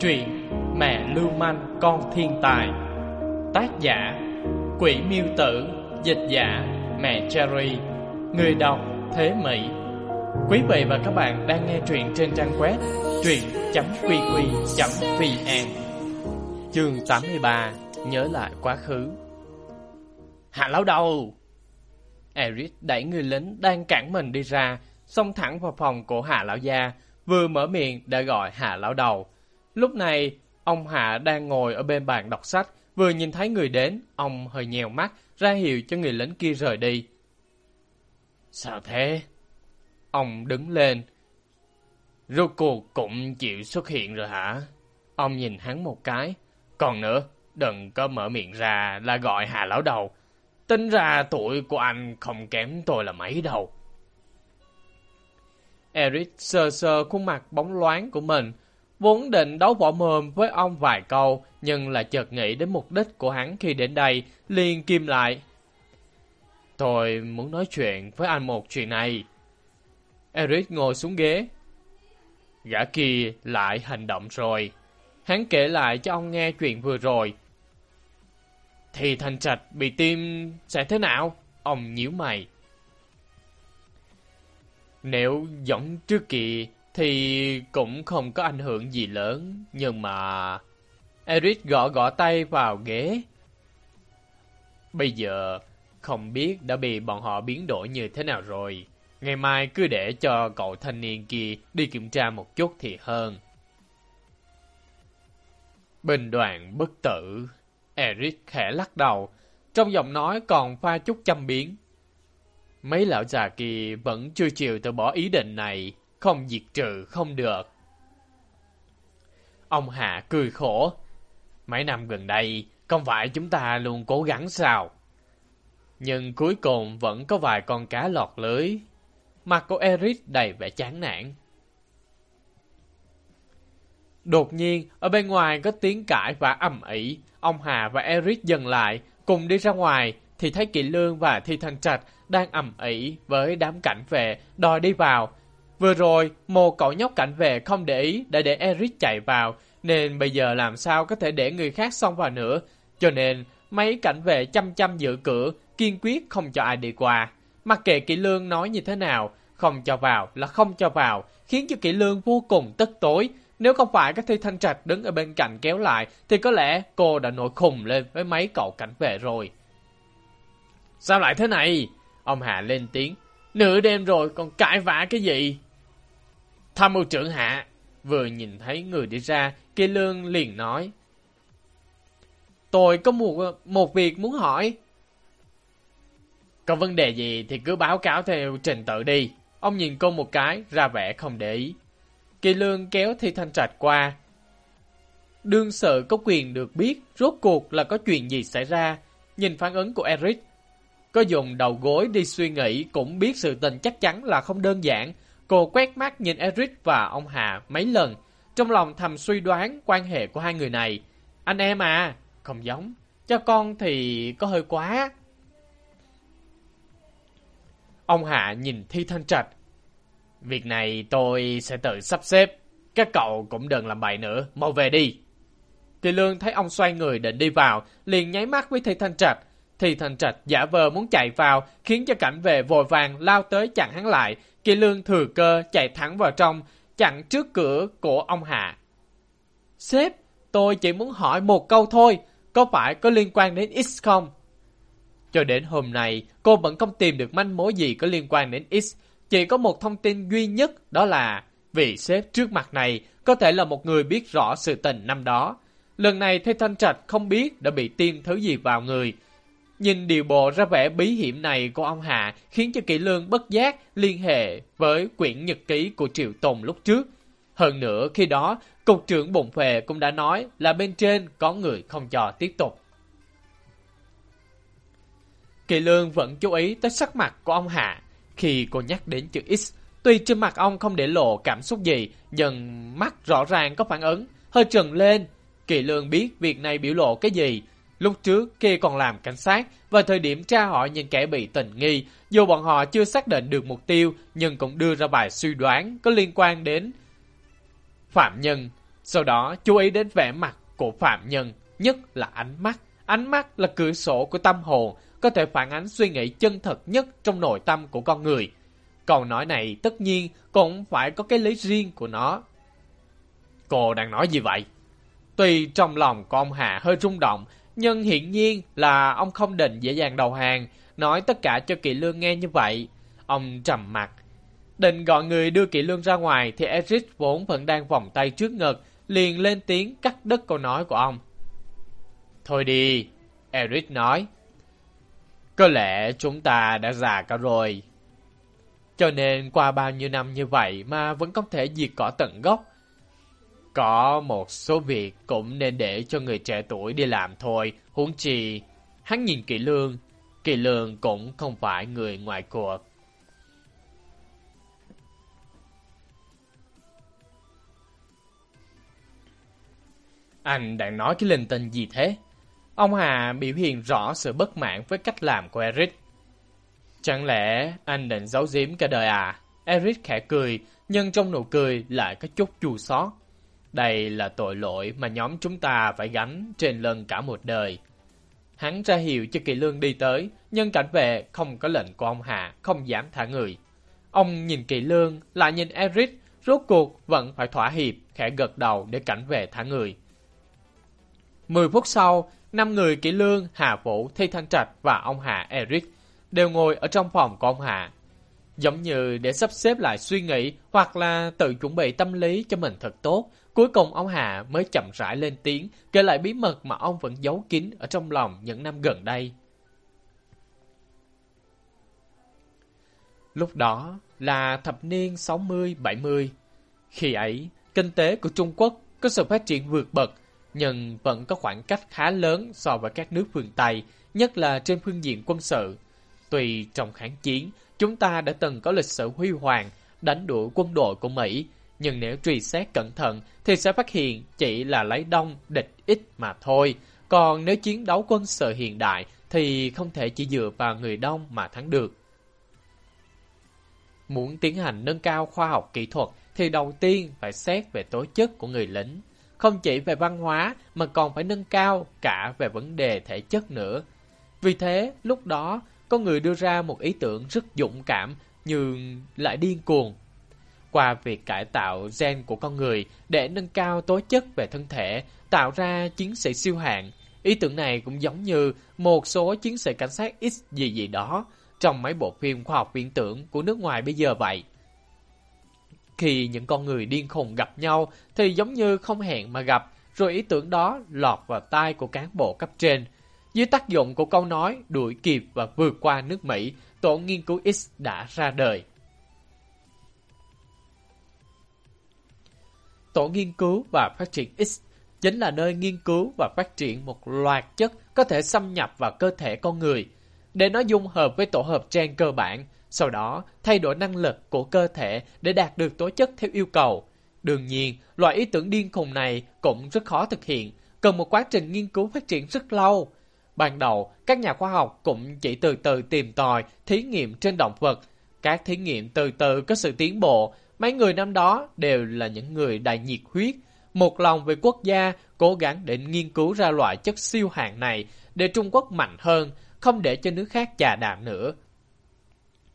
Truyện Mẹ Lưu Manh, Con Thiên Tài. Tác giả, Quỷ Miêu Tử. Dịch giả, Mẹ Cherry. Người đọc, Thế Mỹ. Quý vị và các bạn đang nghe truyện trên trang web truyện.qq.vn Chương 83 Nhớ lại quá khứ. Hạ lão đầu! Eric đẩy người lính đang cản mình đi ra, xông thẳng vào phòng của Hạ lão gia, vừa mở miệng đã gọi Hạ lão đầu. Lúc này, ông Hạ đang ngồi ở bên bàn đọc sách, vừa nhìn thấy người đến, ông hơi nhèo mắt, ra hiệu cho người lính kia rời đi. Sao thế? Ông đứng lên. Rốt cuộc cũng chịu xuất hiện rồi hả? Ông nhìn hắn một cái. Còn nữa, đừng có mở miệng ra là gọi Hà Lão Đầu. Tính ra tuổi của anh không kém tôi là mấy đâu. Eric sờ sờ khuôn mặt bóng loáng của mình, Vốn định đấu võ mồm với ông vài câu, nhưng là chợt nghĩ đến mục đích của hắn khi đến đây, liền kim lại. Tôi muốn nói chuyện với anh một chuyện này. Eric ngồi xuống ghế. Gã kia lại hành động rồi. Hắn kể lại cho ông nghe chuyện vừa rồi. Thì thành trạch bị tim sẽ thế nào? Ông nhíu mày. Nếu giống trước kia thì cũng không có ảnh hưởng gì lớn, nhưng mà... Eric gõ gõ tay vào ghế. Bây giờ, không biết đã bị bọn họ biến đổi như thế nào rồi. Ngày mai cứ để cho cậu thanh niên kia đi kiểm tra một chút thì hơn. Bình đoạn bất tử. Eric khẽ lắc đầu, trong giọng nói còn pha chút châm biến. Mấy lão già kia vẫn chưa chịu từ bỏ ý định này không diệt trừ không được. Ông Hạ cười khổ. Mấy năm gần đây, không phải chúng ta luôn cố gắng sao? Nhưng cuối cùng vẫn có vài con cá lọt lưới. Mặt của Eric đầy vẻ chán nản. Đột nhiên, ở bên ngoài có tiếng cãi và ầm ĩ. Ông Hà và Eric dừng lại, cùng đi ra ngoài, thì thấy Kỵ Lương và Thi Thanh Trạch đang ầm ĩ với đám cảnh vệ đòi đi vào, Vừa rồi, một cậu nhóc cảnh vệ không để ý đã để Eric chạy vào, nên bây giờ làm sao có thể để người khác xông vào nữa. Cho nên, mấy cảnh vệ chăm chăm giữ cửa, kiên quyết không cho ai đi qua. Mặc kệ kỹ lương nói như thế nào, không cho vào là không cho vào, khiến cho kỹ lương vô cùng tức tối. Nếu không phải các thi thanh trạch đứng ở bên cạnh kéo lại, thì có lẽ cô đã nổi khùng lên với mấy cậu cảnh vệ rồi. Sao lại thế này? Ông Hạ lên tiếng. Nửa đêm rồi còn cãi vã cái gì? Tham mưu trưởng hạ, vừa nhìn thấy người đi ra, kỳ lương liền nói. Tôi có một, một việc muốn hỏi. Có vấn đề gì thì cứ báo cáo theo trình tự đi. Ông nhìn cô một cái, ra vẻ không để ý. Kỳ lương kéo Thi Thanh Trạch qua. Đương sự có quyền được biết rốt cuộc là có chuyện gì xảy ra. Nhìn phản ứng của Eric. Có dùng đầu gối đi suy nghĩ cũng biết sự tình chắc chắn là không đơn giản. Cô quét mắt nhìn Eric và ông Hà mấy lần, trong lòng thầm suy đoán quan hệ của hai người này. Anh em à, không giống, cho con thì có hơi quá. Ông Hạ nhìn Thi Thanh Trạch. Việc này tôi sẽ tự sắp xếp. Các cậu cũng đừng làm bậy nữa, mau về đi. Kỳ Lương thấy ông xoay người định đi vào, liền nháy mắt với Thi Thanh Trạch. Thi Thanh Trạch giả vờ muốn chạy vào, khiến cho cảnh vệ vội vàng lao tới chặn hắn lại, Kỳ lương thừa cơ chạy thẳng vào trong, chặn trước cửa của ông Hạ. Sếp, tôi chỉ muốn hỏi một câu thôi, có phải có liên quan đến X không? Cho đến hôm nay, cô vẫn không tìm được manh mối gì có liên quan đến X. Chỉ có một thông tin duy nhất, đó là vị sếp trước mặt này có thể là một người biết rõ sự tình năm đó. Lần này thê Thanh Trạch không biết đã bị tiêm thứ gì vào người, Nhìn điều bộ ra vẻ bí hiểm này của ông Hạ khiến cho Kỷ Lương bất giác liên hệ với quyển nhật ký của Triệu Tùng lúc trước. Hơn nữa khi đó, Cục trưởng Bụng Phề cũng đã nói là bên trên có người không cho tiếp tục. Kỳ Lương vẫn chú ý tới sắc mặt của ông Hạ khi cô nhắc đến chữ X. Tuy trên mặt ông không để lộ cảm xúc gì, nhưng mắt rõ ràng có phản ứng, hơi trần lên. Kỳ Lương biết việc này biểu lộ cái gì, Lúc trước kia còn làm cảnh sát, và thời điểm tra hỏi những kẻ bị tình nghi, dù bọn họ chưa xác định được mục tiêu, nhưng cũng đưa ra bài suy đoán có liên quan đến phạm nhân Sau đó chú ý đến vẻ mặt của phạm nhân, nhất là ánh mắt. Ánh mắt là cửa sổ của tâm hồn, có thể phản ánh suy nghĩ chân thật nhất trong nội tâm của con người. Câu nói này tất nhiên cũng phải có cái lý riêng của nó. Cô đang nói gì vậy? Tuy trong lòng của ông Hà hơi rung động, nhưng hiển nhiên là ông không định dễ dàng đầu hàng, nói tất cả cho Kỳ Lương nghe như vậy. Ông trầm mặt. Định gọi người đưa Kỳ Lương ra ngoài thì Eric vốn vẫn đang vòng tay trước ngực, liền lên tiếng cắt đứt câu nói của ông. Thôi đi, Eric nói. Có lẽ chúng ta đã già cả rồi. Cho nên qua bao nhiêu năm như vậy mà vẫn không thể diệt cỏ tận gốc. Có một số việc cũng nên để cho người trẻ tuổi đi làm thôi, huống chi. Hắn nhìn Kỳ Lương, Kỳ Lương cũng không phải người ngoài cuộc. Anh đang nói cái linh tinh gì thế? Ông Hà biểu hiện rõ sự bất mãn với cách làm của Eric. Chẳng lẽ anh định giấu giếm cả đời à? Eric khẽ cười, nhưng trong nụ cười lại có chút chua xót. Đây là tội lỗi mà nhóm chúng ta phải gánh trên lưng cả một đời. Hắn ra hiệu cho Kỳ Lương đi tới, nhưng cảnh vệ không có lệnh của ông Hà, không dám thả người. Ông nhìn Kỳ Lương, lại nhìn Eric, rốt cuộc vẫn phải thỏa hiệp, khẽ gật đầu để cảnh vệ thả người. Mười phút sau, năm người Kỳ Lương, Hà Vũ, Thi Thanh Trạch và ông Hà Eric đều ngồi ở trong phòng của ông Hà. Giống như để sắp xếp lại suy nghĩ hoặc là tự chuẩn bị tâm lý cho mình thật tốt, Cuối cùng ông Hà mới chậm rãi lên tiếng, kể lại bí mật mà ông vẫn giấu kín ở trong lòng những năm gần đây. Lúc đó là thập niên 60-70. Khi ấy, kinh tế của Trung Quốc có sự phát triển vượt bậc, nhưng vẫn có khoảng cách khá lớn so với các nước phương Tây, nhất là trên phương diện quân sự. tùy trong kháng chiến, chúng ta đã từng có lịch sử huy hoàng, đánh đuổi quân đội của Mỹ, nhưng nếu truy xét cẩn thận thì sẽ phát hiện chỉ là lấy đông địch ít mà thôi. Còn nếu chiến đấu quân sự hiện đại thì không thể chỉ dựa vào người đông mà thắng được. Muốn tiến hành nâng cao khoa học kỹ thuật thì đầu tiên phải xét về tố chất của người lính. Không chỉ về văn hóa mà còn phải nâng cao cả về vấn đề thể chất nữa. Vì thế, lúc đó, có người đưa ra một ý tưởng rất dũng cảm nhưng lại điên cuồng qua việc cải tạo gen của con người để nâng cao tố chất về thân thể, tạo ra chiến sĩ siêu hạng. Ý tưởng này cũng giống như một số chiến sĩ cảnh sát X gì gì đó trong mấy bộ phim khoa học viễn tưởng của nước ngoài bây giờ vậy. Khi những con người điên khùng gặp nhau thì giống như không hẹn mà gặp, rồi ý tưởng đó lọt vào tai của cán bộ cấp trên. Dưới tác dụng của câu nói đuổi kịp và vượt qua nước Mỹ, tổ nghiên cứu X đã ra đời. Tổ nghiên cứu và phát triển X chính là nơi nghiên cứu và phát triển một loạt chất có thể xâm nhập vào cơ thể con người, để nó dung hợp với tổ hợp gen cơ bản, sau đó thay đổi năng lực của cơ thể để đạt được tố chất theo yêu cầu. Đương nhiên, loại ý tưởng điên khùng này cũng rất khó thực hiện, cần một quá trình nghiên cứu phát triển rất lâu. Ban đầu, các nhà khoa học cũng chỉ từ từ tìm tòi, thí nghiệm trên động vật. Các thí nghiệm từ từ có sự tiến bộ, Mấy người năm đó đều là những người đầy nhiệt huyết, một lòng về quốc gia, cố gắng để nghiên cứu ra loại chất siêu hạng này để Trung Quốc mạnh hơn, không để cho nước khác chà đạp nữa.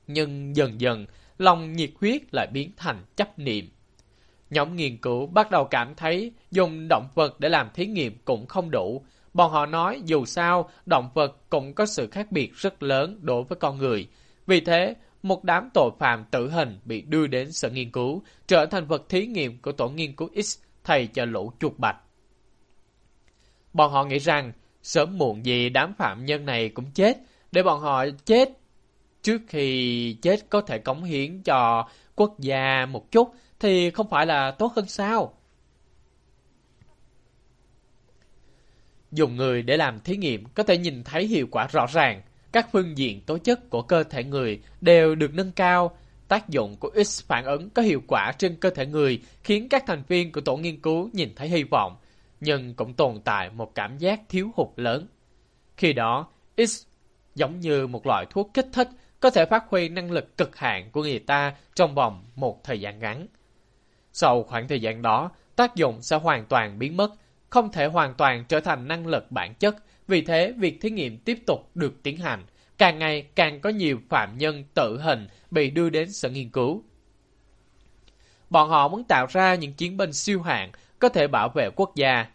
Nhưng dần dần, lòng nhiệt huyết lại biến thành chấp niệm. Nhóm nghiên cứu bắt đầu cảm thấy dùng động vật để làm thí nghiệm cũng không đủ. Bọn họ nói dù sao, động vật cũng có sự khác biệt rất lớn đối với con người. Vì thế, một đám tội phạm tử hình bị đưa đến sở nghiên cứu, trở thành vật thí nghiệm của tổ nghiên cứu X thay cho lũ chuột bạch. Bọn họ nghĩ rằng, sớm muộn gì đám phạm nhân này cũng chết, để bọn họ chết trước khi chết có thể cống hiến cho quốc gia một chút thì không phải là tốt hơn sao? Dùng người để làm thí nghiệm có thể nhìn thấy hiệu quả rõ ràng. Các phương diện tố chất của cơ thể người đều được nâng cao. Tác dụng của X phản ứng có hiệu quả trên cơ thể người khiến các thành viên của tổ nghiên cứu nhìn thấy hy vọng, nhưng cũng tồn tại một cảm giác thiếu hụt lớn. Khi đó, X giống như một loại thuốc kích thích có thể phát huy năng lực cực hạn của người ta trong vòng một thời gian ngắn. Sau khoảng thời gian đó, tác dụng sẽ hoàn toàn biến mất, không thể hoàn toàn trở thành năng lực bản chất. Vì thế, việc thí nghiệm tiếp tục được tiến hành. Càng ngày càng có nhiều phạm nhân tự hình bị đưa đến sở nghiên cứu. Bọn họ muốn tạo ra những chiến binh siêu hạng có thể bảo vệ quốc gia.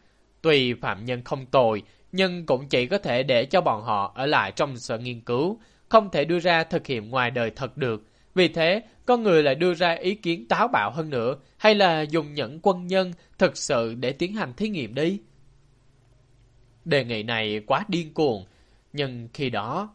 Tuy phạm nhân không tồi, nhưng cũng chỉ có thể để cho bọn họ ở lại trong sở nghiên cứu, không thể đưa ra thực hiện ngoài đời thật được. Vì thế, con người lại đưa ra ý kiến táo bạo hơn nữa, hay là dùng những quân nhân thực sự để tiến hành thí nghiệm đi. Đề nghị này quá điên cuồng, nhưng khi đó,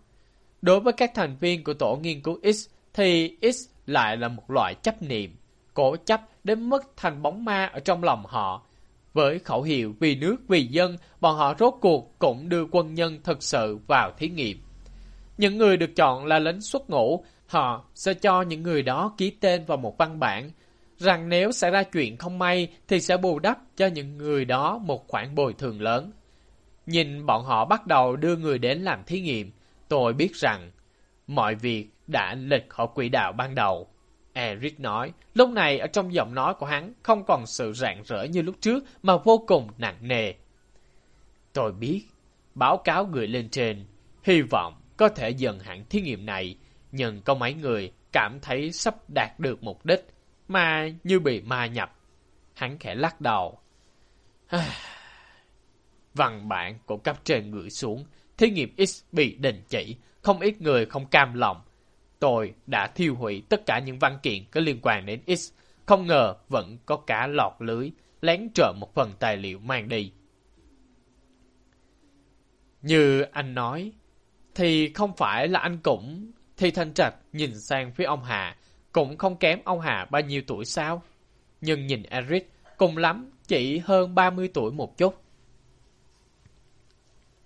đối với các thành viên của tổ nghiên cứu X thì X lại là một loại chấp niệm, cố chấp đến mức thành bóng ma ở trong lòng họ. Với khẩu hiệu vì nước vì dân, bọn họ rốt cuộc cũng đưa quân nhân thực sự vào thí nghiệm. Những người được chọn là lính xuất ngũ, họ sẽ cho những người đó ký tên vào một văn bản, rằng nếu xảy ra chuyện không may thì sẽ bù đắp cho những người đó một khoản bồi thường lớn. Nhìn bọn họ bắt đầu đưa người đến làm thí nghiệm, tôi biết rằng mọi việc đã lệch khỏi quỹ đạo ban đầu. Eric nói, lúc này ở trong giọng nói của hắn không còn sự rạng rỡ như lúc trước mà vô cùng nặng nề. Tôi biết, báo cáo gửi lên trên, hy vọng có thể dần hẳn thí nghiệm này, nhưng có mấy người cảm thấy sắp đạt được mục đích, mà như bị ma nhập. Hắn khẽ lắc đầu. Văn bản của cấp trên gửi xuống, thí nghiệm X bị đình chỉ, không ít người không cam lòng. Tôi đã thiêu hủy tất cả những văn kiện có liên quan đến X, không ngờ vẫn có cả lọt lưới, lén trộm một phần tài liệu mang đi. Như anh nói, thì không phải là anh cũng... Thì Thanh Trạch nhìn sang phía ông Hà, cũng không kém ông Hà bao nhiêu tuổi sao? Nhưng nhìn Eric, cùng lắm chỉ hơn 30 tuổi một chút.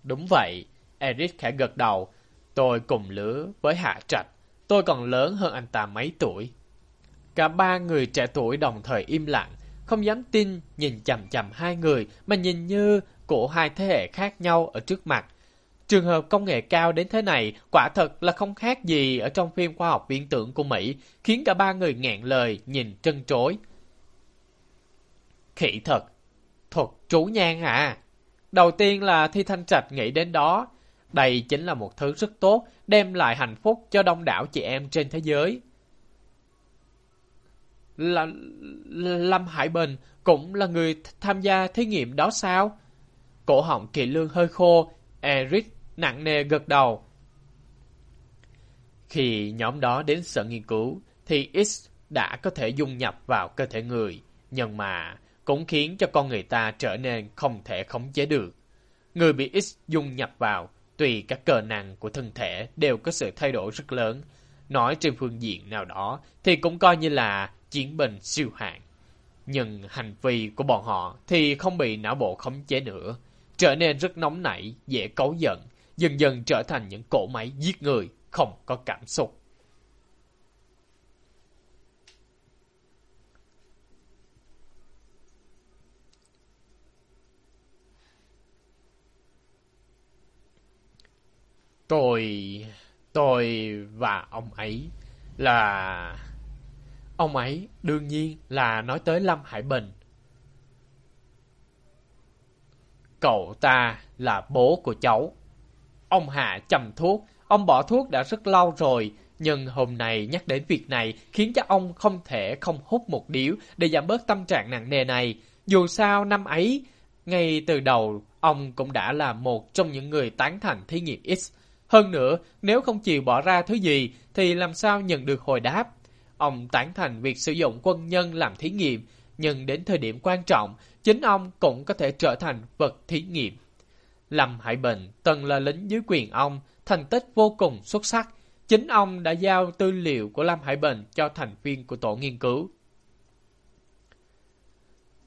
Đúng vậy, Eric khẽ gật đầu. Tôi cùng lứa với Hạ Trạch. Tôi còn lớn hơn anh ta mấy tuổi. Cả ba người trẻ tuổi đồng thời im lặng, không dám tin nhìn chầm chầm hai người mà nhìn như của hai thế hệ khác nhau ở trước mặt. Trường hợp công nghệ cao đến thế này quả thật là không khác gì ở trong phim khoa học viễn tưởng của Mỹ, khiến cả ba người ngẹn lời nhìn trân trối. Khỉ thật, thuật trú nhan à. Đầu tiên là Thi Thanh Trạch nghĩ đến đó. Đây chính là một thứ rất tốt, đem lại hạnh phúc cho đông đảo chị em trên thế giới. Là, Lâm Hải Bình cũng là người tham gia thí nghiệm đó sao? Cổ họng kỳ lương hơi khô, Eric nặng nề gật đầu. Khi nhóm đó đến sở nghiên cứu, thì X đã có thể dung nhập vào cơ thể người, nhưng mà cũng khiến cho con người ta trở nên không thể khống chế được. Người bị X dung nhập vào, tùy các cơ năng của thân thể đều có sự thay đổi rất lớn. Nói trên phương diện nào đó thì cũng coi như là chiến binh siêu hạng. Nhưng hành vi của bọn họ thì không bị não bộ khống chế nữa, trở nên rất nóng nảy, dễ cấu giận, dần dần trở thành những cỗ máy giết người, không có cảm xúc. Tôi... tôi và ông ấy là... Ông ấy đương nhiên là nói tới Lâm Hải Bình. Cậu ta là bố của cháu. Ông Hạ chầm thuốc, ông bỏ thuốc đã rất lâu rồi, nhưng hôm nay nhắc đến việc này khiến cho ông không thể không hút một điếu để giảm bớt tâm trạng nặng nề này. Dù sao năm ấy, ngay từ đầu ông cũng đã là một trong những người tán thành thí nghiệm X. Hơn nữa, nếu không chịu bỏ ra thứ gì thì làm sao nhận được hồi đáp. Ông tán thành việc sử dụng quân nhân làm thí nghiệm, nhưng đến thời điểm quan trọng, chính ông cũng có thể trở thành vật thí nghiệm. Lâm Hải Bình từng là lính dưới quyền ông, thành tích vô cùng xuất sắc. Chính ông đã giao tư liệu của Lâm Hải Bình cho thành viên của tổ nghiên cứu.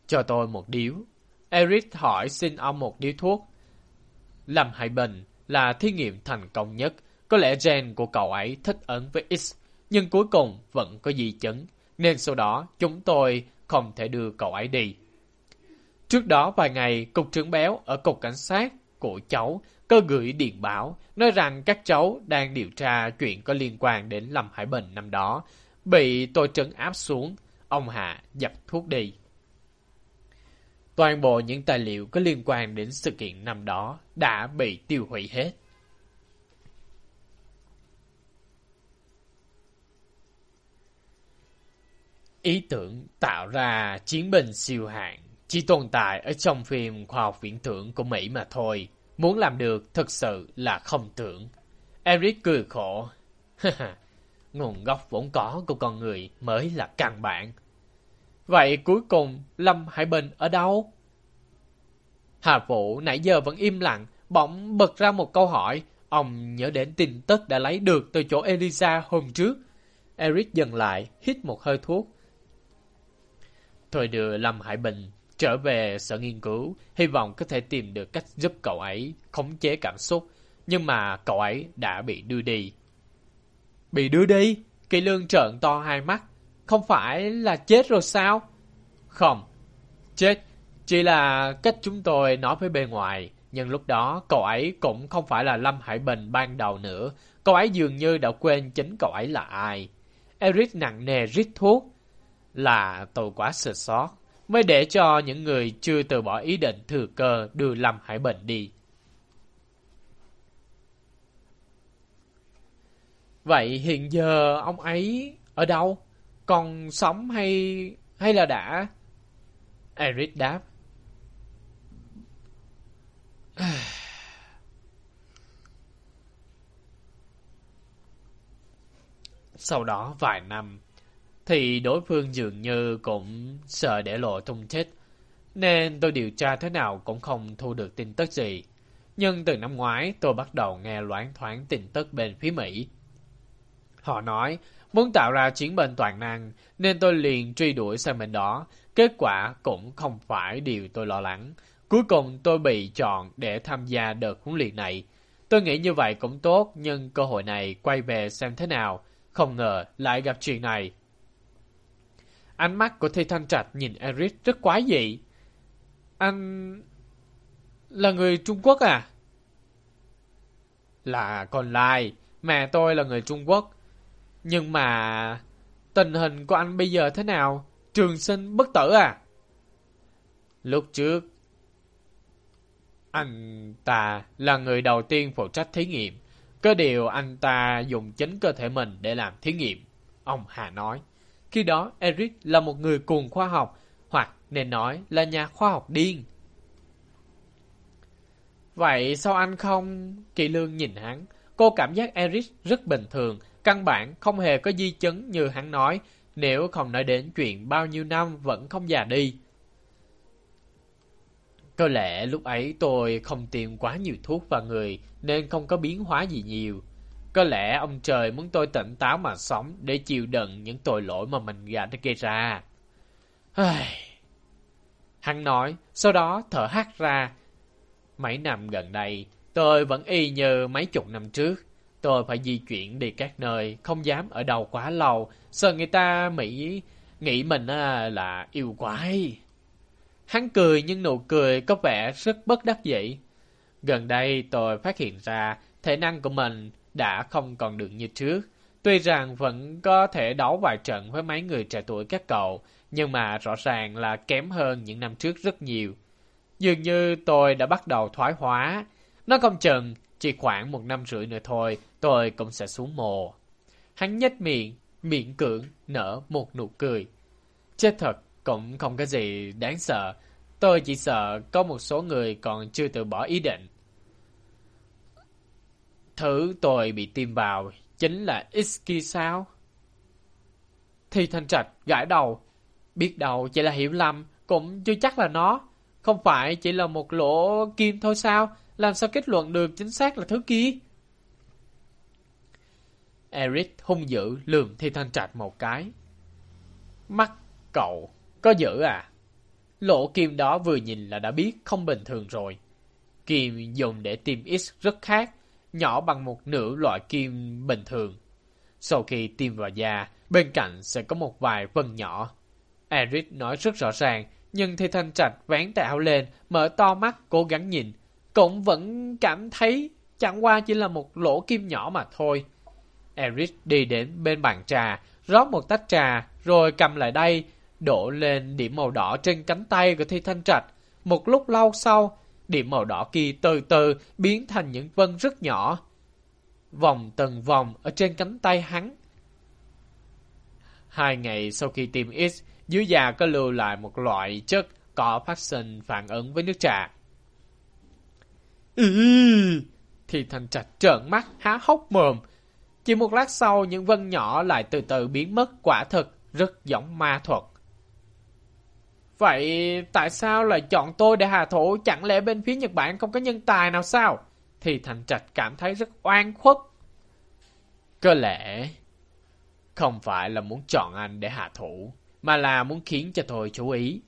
Cho tôi một điếu. Eric hỏi xin ông một điếu thuốc. Lâm Hải Bình là thí nghiệm thành công nhất. Có lẽ gen của cậu ấy thích ứng với X, nhưng cuối cùng vẫn có di chứng. Nên sau đó chúng tôi không thể đưa cậu ấy đi. Trước đó vài ngày, Cục trưởng Béo ở Cục Cảnh sát của cháu cơ gửi điện báo nói rằng các cháu đang điều tra chuyện có liên quan đến Lâm Hải Bình năm đó, bị tôi trấn áp xuống. ông Hạ dập thuốc đi. Toàn bộ những tài liệu có liên quan đến sự kiện năm đó đã bị tiêu hủy hết. Ý tưởng tạo ra chiến binh siêu hạng chỉ tồn tại ở trong phim khoa học viễn tưởng của Mỹ mà thôi. Muốn làm được thực sự là không tưởng. Eric cười khổ. Nguồn gốc vốn có của con người mới là căn bản. Vậy cuối cùng Lâm Hải Bình ở đâu? Hà Vũ nãy giờ vẫn im lặng, bỗng bật ra một câu hỏi. Ông nhớ đến tin tức đã lấy được từ chỗ Elisa hôm trước. Eric dừng lại, hít một hơi thuốc. Thôi đưa Lâm Hải Bình trở về sở nghiên cứu, hy vọng có thể tìm được cách giúp cậu ấy khống chế cảm xúc. Nhưng mà cậu ấy đã bị đưa đi. Bị đưa đi? Kỳ lương trợn to hai mắt. Không phải là chết rồi sao? Không. Chết chỉ là cách chúng tôi nói với bên ngoài. Nhưng lúc đó cậu ấy cũng không phải là Lâm Hải Bình ban đầu nữa. Cậu ấy dường như đã quên chính cậu ấy là ai. Eric nặng nề rít thuốc. Là tôi quá sợ sót. Mới để cho những người chưa từ bỏ ý định thừa cơ đưa Lâm Hải Bình đi. Vậy hiện giờ ông ấy ở đâu? Còn sống hay hay là đã? Eric đáp. Sau đó vài năm, thì đối phương dường như cũng sợ để lộ tung tích, nên tôi điều tra thế nào cũng không thu được tin tức gì. Nhưng từ năm ngoái, tôi bắt đầu nghe loáng thoáng tin tức bên phía Mỹ. Họ nói, muốn tạo ra chiến binh toàn năng, nên tôi liền truy đuổi sang bên đó. Kết quả cũng không phải điều tôi lo lắng. Cuối cùng tôi bị chọn để tham gia đợt huấn luyện này. Tôi nghĩ như vậy cũng tốt, nhưng cơ hội này quay về xem thế nào. Không ngờ lại gặp chuyện này. Ánh mắt của Thi Thanh Trạch nhìn Eric rất quái dị. Anh... là người Trung Quốc à? Là con lai. Mẹ tôi là người Trung Quốc. Nhưng mà... Tình hình của anh bây giờ thế nào? Trường sinh bất tử à? Lúc trước, anh ta là người đầu tiên phụ trách thí nghiệm. Có điều anh ta dùng chính cơ thể mình để làm thí nghiệm. Ông Hà nói. Khi đó Eric là một người cùng khoa học, hoặc nên nói là nhà khoa học điên. Vậy sao anh không... Kỳ Lương nhìn hắn. Cô cảm giác Eric rất bình thường, căn bản không hề có di chứng như hắn nói, nếu không nói đến chuyện bao nhiêu năm vẫn không già đi. Có lẽ lúc ấy tôi không tiêm quá nhiều thuốc vào người nên không có biến hóa gì nhiều. Có lẽ ông trời muốn tôi tỉnh táo mà sống để chịu đựng những tội lỗi mà mình đã gây ra. Hắn nói, sau đó thở hắt ra. Mấy năm gần đây, tôi vẫn y như mấy chục năm trước. Tôi phải di chuyển đi các nơi, không dám ở đâu quá lâu, sợ người ta Mỹ nghĩ mình à, là yêu quái. Hắn cười nhưng nụ cười có vẻ rất bất đắc dĩ. Gần đây tôi phát hiện ra thể năng của mình đã không còn được như trước. Tuy rằng vẫn có thể đấu vài trận với mấy người trẻ tuổi các cậu, nhưng mà rõ ràng là kém hơn những năm trước rất nhiều. Dường như tôi đã bắt đầu thoái hóa. Nó không chừng, chỉ khoảng một năm rưỡi nữa thôi, tôi cũng sẽ xuống mồ. Hắn nhếch miệng, miệng cưỡng, nở một nụ cười. Chết thật, cũng không có gì đáng sợ. Tôi chỉ sợ có một số người còn chưa từ bỏ ý định. Thứ tôi bị tiêm vào chính là Iski sao? Thì Thanh Trạch gãi đầu. Biết đâu chỉ là hiểu lầm, cũng chưa chắc là nó. Không phải chỉ là một lỗ kim thôi sao? Làm sao kết luận được chính xác là thứ kia? Eric hung dữ lườm Thi Thanh Trạch một cái. Mắt cậu có dữ à? Lỗ kim đó vừa nhìn là đã biết không bình thường rồi. Kim dùng để tìm X rất khác, nhỏ bằng một nửa loại kim bình thường. Sau khi tiêm vào da, bên cạnh sẽ có một vài vân nhỏ. Eric nói rất rõ ràng, nhưng thì thanh trạch vén tay áo lên, mở to mắt, cố gắng nhìn. Cũng vẫn cảm thấy chẳng qua chỉ là một lỗ kim nhỏ mà thôi. Eric đi đến bên bàn trà, rót một tách trà, rồi cầm lại đây, đổ lên điểm màu đỏ trên cánh tay của Thi Thanh Trạch. Một lúc lâu sau, điểm màu đỏ kia từ từ biến thành những vân rất nhỏ. Vòng từng vòng ở trên cánh tay hắn. Hai ngày sau khi tiêm X, dưới da có lưu lại một loại chất có phát sinh phản ứng với nước trà. Ừ, thì thành trạch trợn mắt, há hốc mồm. Chỉ một lát sau, những vân nhỏ lại từ từ biến mất quả thực, rất giống ma thuật. Vậy tại sao lại chọn tôi để hạ thủ? Chẳng lẽ bên phía Nhật Bản không có nhân tài nào sao? Thì Thành Trạch cảm thấy rất oan khuất. Có lẽ không phải là muốn chọn anh để hạ thủ, mà là muốn khiến cho tôi chú ý.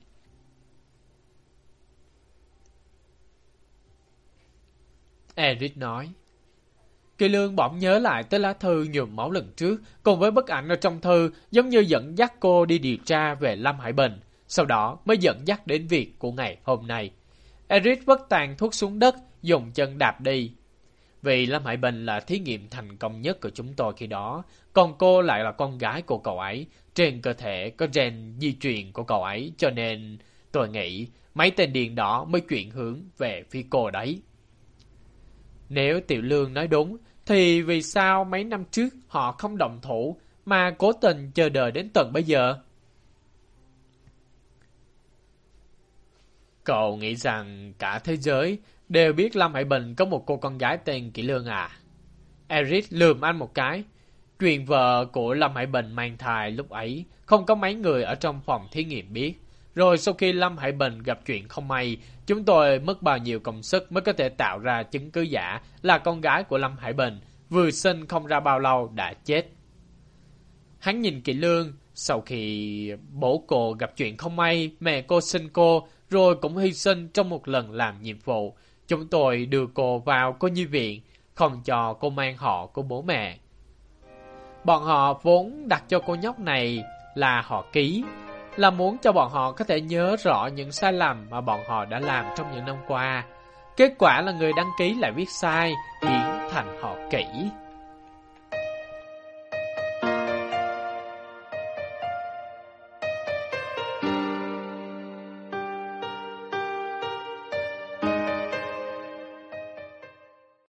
Eric nói. Kỳ lương bỗng nhớ lại tới lá thư nhuộm máu lần trước, cùng với bức ảnh ở trong thư giống như dẫn dắt cô đi điều tra về Lâm Hải Bình, sau đó mới dẫn dắt đến việc của ngày hôm nay. Eric vất tàn thuốc xuống đất, dùng chân đạp đi. Vì Lâm Hải Bình là thí nghiệm thành công nhất của chúng tôi khi đó, còn cô lại là con gái của cậu ấy. Trên cơ thể có gen di truyền của cậu ấy, cho nên tôi nghĩ mấy tên điền đó mới chuyển hướng về phía cô đấy. Nếu Tiểu Lương nói đúng, thì vì sao mấy năm trước họ không động thủ mà cố tình chờ đợi đến tận bây giờ? Cậu nghĩ rằng cả thế giới đều biết Lâm Hải Bình có một cô con gái tên Kỷ Lương à? Eric lườm anh một cái. Chuyện vợ của Lâm Hải Bình mang thai lúc ấy không có mấy người ở trong phòng thí nghiệm biết. Rồi sau khi Lâm Hải Bình gặp chuyện không may, chúng tôi mất bao nhiêu công sức mới có thể tạo ra chứng cứ giả là con gái của Lâm Hải Bình, vừa sinh không ra bao lâu đã chết. Hắn nhìn Kỷ lương, sau khi bố cô gặp chuyện không may, mẹ cô sinh cô, rồi cũng hy sinh trong một lần làm nhiệm vụ. Chúng tôi đưa cô vào cô nhi viện, không cho cô mang họ của bố mẹ. Bọn họ vốn đặt cho cô nhóc này là họ ký, là muốn cho bọn họ có thể nhớ rõ những sai lầm mà bọn họ đã làm trong những năm qua. Kết quả là người đăng ký lại viết sai, biến thành họ kỹ.